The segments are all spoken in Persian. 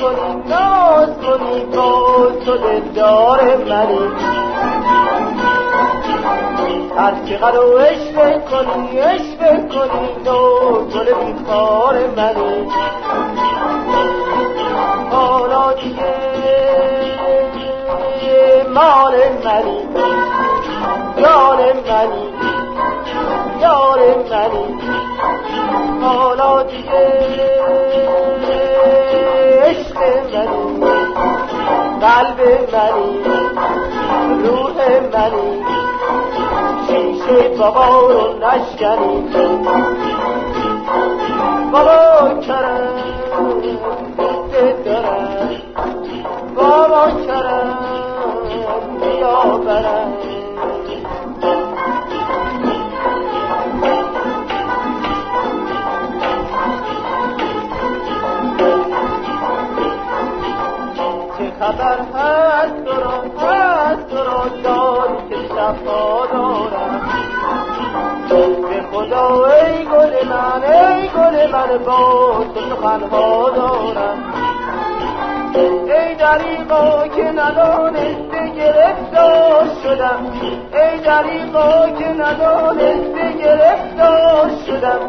کنی ناز کنی با تو دلدار منی. هر چقدر عشق کنی عشق کنی تو گل بیکار منی. حالا دیگه مال منی جان منی یار منی. حالا دیگه قلب منی روح منی شیشه بابا رو نشکنی. بابا کرم دارم بابا کرم بیا برم. خبر هست را هست را جان که شفا دارم به خدا ای گل من ای گل من با تو سخنها دارم. ای دریقا که ندانسته گرفتار شدم. ای دریقا که ندانسته شدم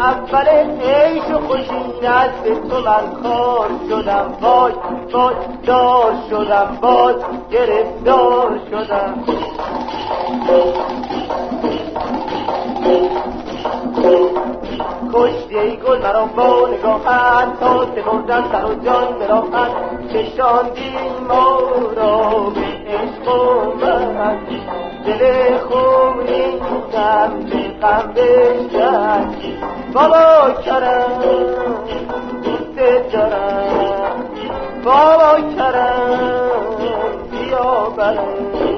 اول عیش و خوشی نزد تو من کار شدم وای وای دار شدم باز گرفتار شدم. کشتی ای گل مرا با نگاهت تا سپردن سر و جان به راحت کشاندی ما را به عشق و دل خونیدم غم بشکن بابا کرم دوست دارم بابا کرم بیا برم